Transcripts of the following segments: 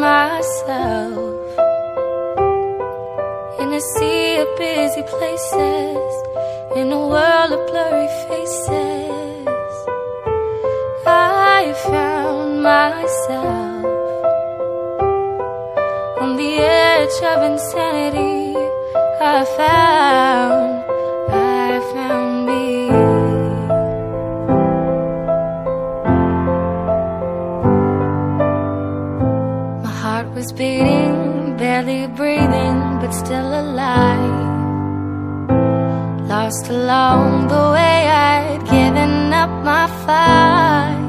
myself in a sea of busy places, in a world of blurry faces. I found myself on the edge of insanity. I found, was beating, barely breathing, but still alive. Lost along the way, I'd given up my fight.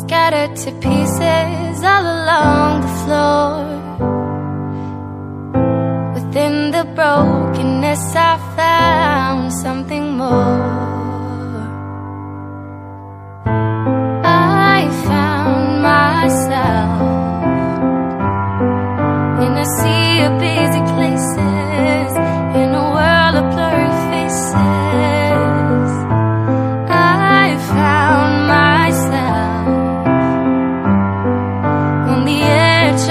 Scattered to pieces all along the floor. Within the brokenness, I found something more.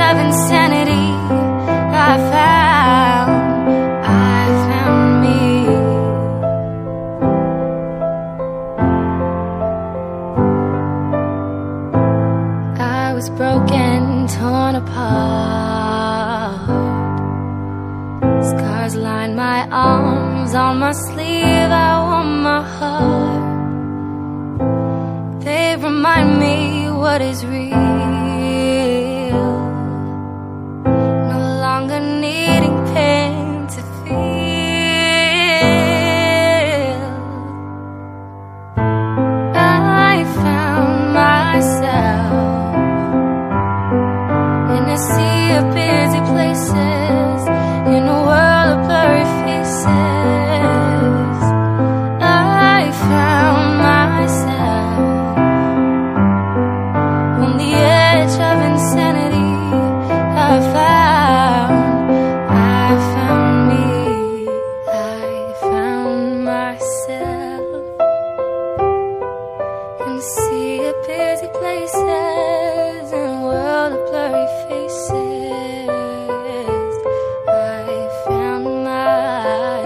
Of insanity. I found, I found me. I was broken, torn apart. Scars line my arms, on my sleeve, I wore my heart. They remind me what is real. busy places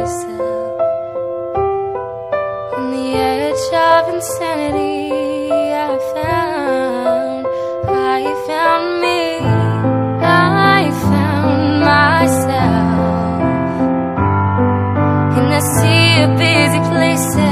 myself on the edge of insanity. I found, I found me, I found myself in the sea of busy places.